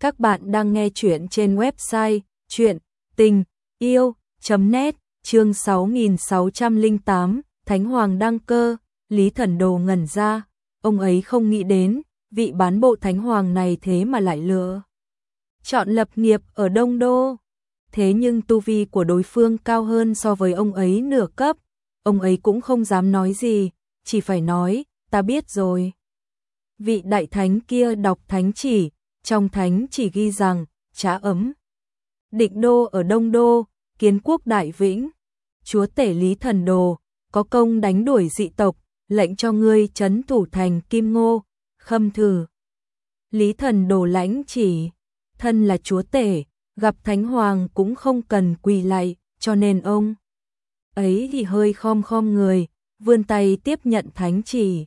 Các bạn đang nghe chuyện trên website chuyện tình yêu.net chương 6608 Thánh Hoàng đăng cơ, Lý Thần Đồ ngẩn ra, ông ấy không nghĩ đến, vị bán bộ Thánh Hoàng này thế mà lại lừa. Chọn lập nghiệp ở Đông Đô. Thế nhưng tu vi của đối phương cao hơn so với ông ấy nửa cấp, ông ấy cũng không dám nói gì, chỉ phải nói, ta biết rồi. Vị đại thánh kia đọc thánh chỉ, trong thánh chỉ ghi rằng, trá ấm. Định đô ở Đông Đô, kiến quốc đại vĩnh, chúa tể lý thần đồ, có công đánh đuổi dị tộc, lệnh cho ngươi chấn thủ thành Kim Ngô, khâm thử. Lý thần đồ lãnh chỉ, thân là chúa tể, gặp thánh hoàng cũng không cần quỳ lạy, cho nên ông ấy thì hơi khom khom người, vươn tay tiếp nhận thánh chỉ.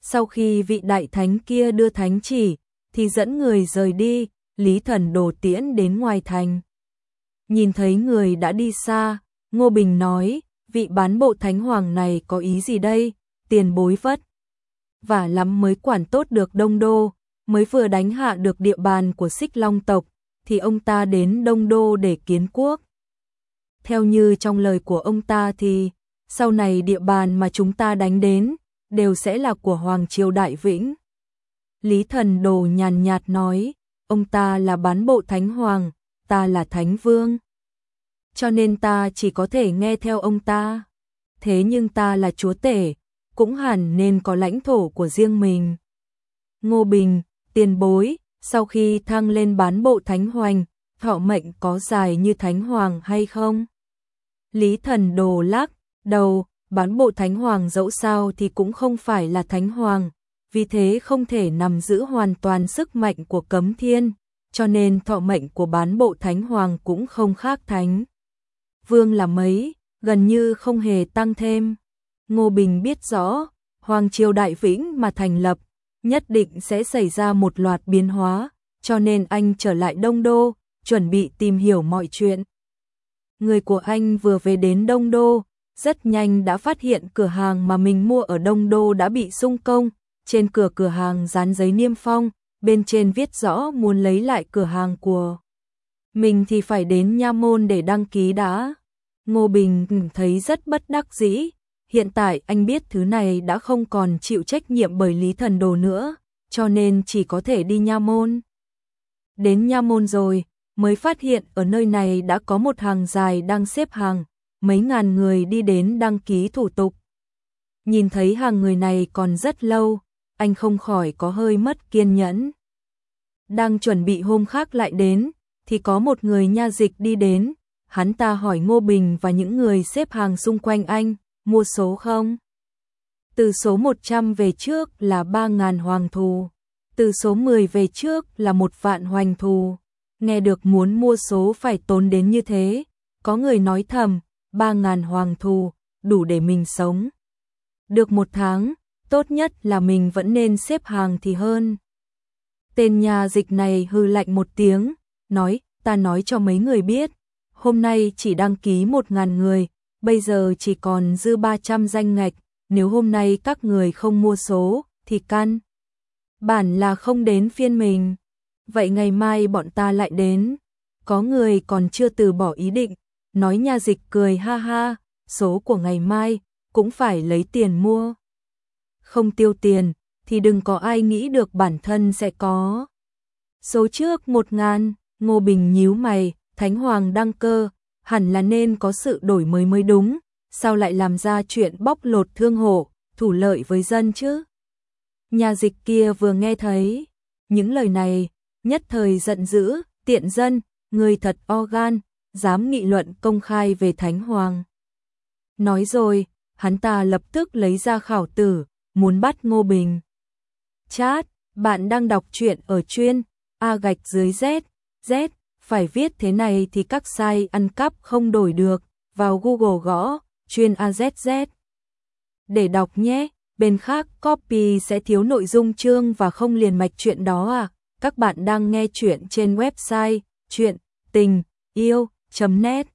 Sau khi vị đại thánh kia đưa thánh chỉ, thì dẫn người rời đi, Lý Thần đồ tiễn đến ngoài thành. Nhìn thấy người đã đi xa, Ngô Bình nói, vị bán bộ thánh hoàng này có ý gì đây, tiền bối vất. Và lắm mới quản tốt được Đông Đô, mới vừa đánh hạ được địa bàn của xích long tộc, thì ông ta đến Đông Đô để kiến quốc. Theo như trong lời của ông ta thì, sau này địa bàn mà chúng ta đánh đến, đều sẽ là của Hoàng Triều Đại Vĩnh. Lý Thần Đồ nhàn nhạt nói, ông ta là bán bộ Thánh Hoàng, ta là Thánh Vương. Cho nên ta chỉ có thể nghe theo ông ta. Thế nhưng ta là chúa tể, cũng hẳn nên có lãnh thổ của riêng mình. Ngô Bình, tiền bối, sau khi thăng lên bán bộ Thánh Hoành, thọ mệnh có dài như Thánh Hoàng hay không? Lý Thần Đồ lắc, đầu, bán bộ Thánh Hoàng dẫu sao thì cũng không phải là Thánh Hoàng, vì thế không thể nằm giữ hoàn toàn sức mạnh của cấm thiên, cho nên thọ mệnh của bán bộ Thánh Hoàng cũng không khác Thánh. Vương là mấy, gần như không hề tăng thêm. Ngô Bình biết rõ, Hoàng Triều Đại Vĩnh mà thành lập, nhất định sẽ xảy ra một loạt biến hóa, cho nên anh trở lại Đông Đô, chuẩn bị tìm hiểu mọi chuyện. Người của anh vừa về đến Đông Đô, rất nhanh đã phát hiện cửa hàng mà mình mua ở Đông Đô đã bị xung công, trên cửa cửa hàng dán giấy niêm phong, bên trên viết rõ muốn lấy lại cửa hàng của mình thì phải đến nha môn để đăng ký đã. Ngô Bình thấy rất bất đắc dĩ, hiện tại anh biết thứ này đã không còn chịu trách nhiệm bởi Lý Thần Đồ nữa, cho nên chỉ có thể đi nha môn. Đến nha môn rồi, mới phát hiện ở nơi này đã có một hàng dài đang xếp hàng, mấy ngàn người đi đến đăng ký thủ tục. Nhìn thấy hàng người này còn rất lâu, anh không khỏi có hơi mất kiên nhẫn. Đang chuẩn bị hôm khác lại đến, thì có một người nha dịch đi đến, hắn ta hỏi Ngô Bình và những người xếp hàng xung quanh anh, mua số không? Từ số 100 về trước là 3.000 hoàng thù, từ số 10 về trước là một vạn hoành thù. Nghe được muốn mua số phải tốn đến như thế, có người nói thầm, 3.000 hoàng thù, đủ để mình sống. Được một tháng, tốt nhất là mình vẫn nên xếp hàng thì hơn. Tên nhà dịch này hư lạnh một tiếng, nói, ta nói cho mấy người biết, hôm nay chỉ đăng ký một ngàn người, bây giờ chỉ còn dư 300 danh ngạch, nếu hôm nay các người không mua số, thì căn. Bản là không đến phiên mình, vậy ngày mai bọn ta lại đến. Có người còn chưa từ bỏ ý định, nói nhà dịch cười ha ha, số của ngày mai, cũng phải lấy tiền mua không tiêu tiền, thì đừng có ai nghĩ được bản thân sẽ có. Số trước một ngàn, Ngô Bình nhíu mày, Thánh Hoàng đăng cơ, hẳn là nên có sự đổi mới mới đúng, sao lại làm ra chuyện bóc lột thương hộ, thủ lợi với dân chứ? Nhà dịch kia vừa nghe thấy những lời này, nhất thời giận dữ, tiện dân, người thật o gan, dám nghị luận công khai về Thánh Hoàng. Nói rồi, hắn ta lập tức lấy ra khảo tử, muốn bắt Ngô Bình. Chat, bạn đang đọc truyện ở chuyên A gạch dưới Z, Z, phải viết thế này thì các sai ăn cắp không đổi được, vào Google gõ chuyên AZZ. Để đọc nhé, bên khác copy sẽ thiếu nội dung chương và không liền mạch chuyện đó à. Các bạn đang nghe chuyện trên website chuyện tình yêu.net